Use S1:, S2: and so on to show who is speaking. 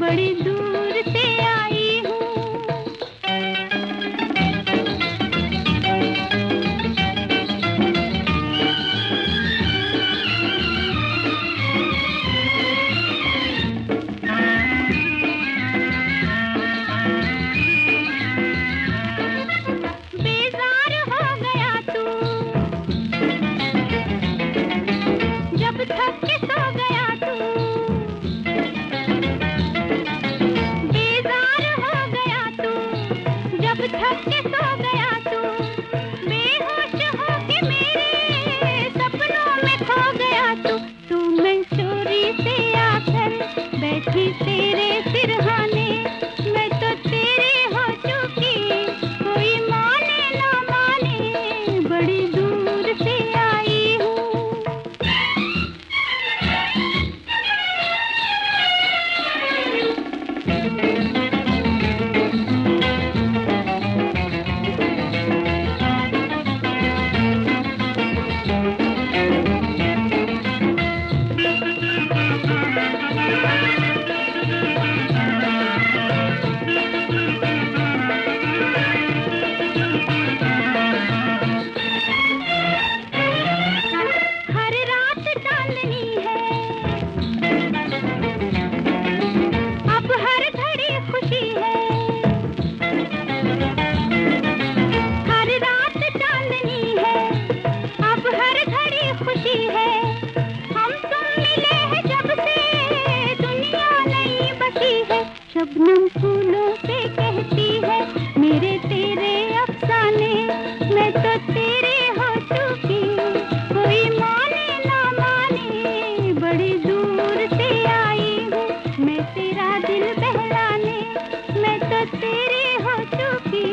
S1: बड़ी तो तू बेहोश हो के मेरे गया तू। खुशी है। हम तुम मिले हैं जब से दुनिया नहीं बसी है। शबनम फूलों से कहती है, मेरे तेरे अफसाने, मैं तो तेरे हो चुकी कोई माने ना माने, बड़ी दूर से आई हूँ। मैं तेरा दिल बहलाने, मैं तो तेरे हो चुकी